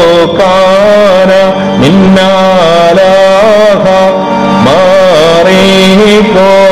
ബഹുമീശോക്കാന നിന്നാലാഹ മാറിക്കോൻ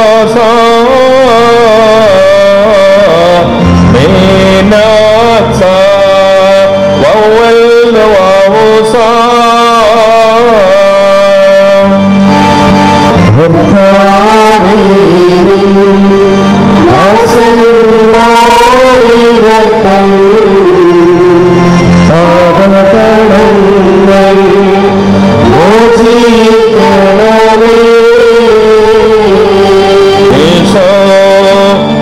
oh me no.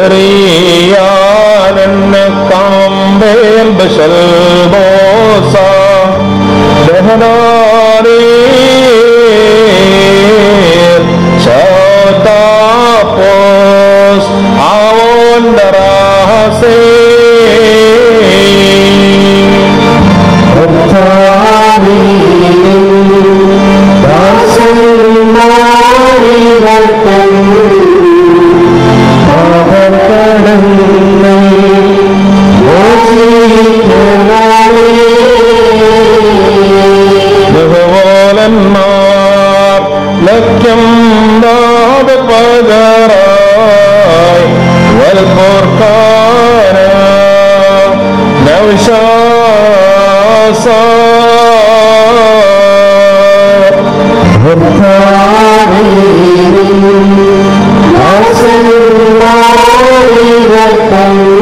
എറിയാനെന്നെ കാമ്പേമ്പ് ശൽബോസ ബഹനാരീ tapos awon darahase Thank you. لكم بقدراي والفرقان لو شاء صار. التعاليم أرسل الله لكم